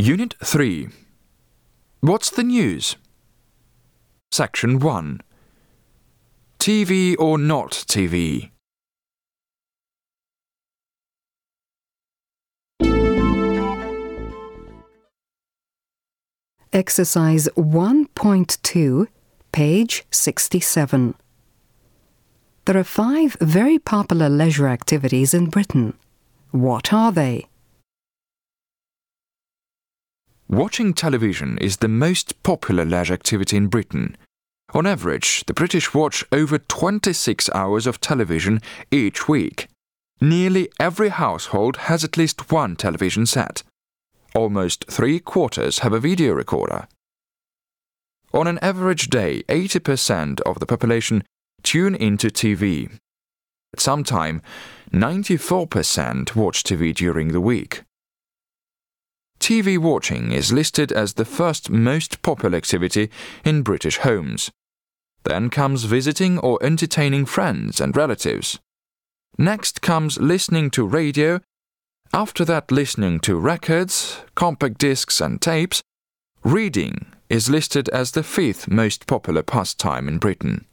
Unit 3 What's the news? Section 1 TV or not TV? Exercise 1.2, page 67. There are five very popular leisure activities in Britain. What are they? Watching television is the most popular leisure activity in Britain. On average, the British watch over 26 hours of television each week. Nearly every household has at least one television set. Almost three quarters have a video recorder. On an average day, 80% of the population tune into TV. At some time, 94% watch TV during the week. TV watching is listed as the first most popular activity in British homes. Then comes visiting or entertaining friends and relatives. Next comes listening to radio. After that, listening to records, compact discs, and tapes. Reading is listed as the fifth most popular pastime in Britain.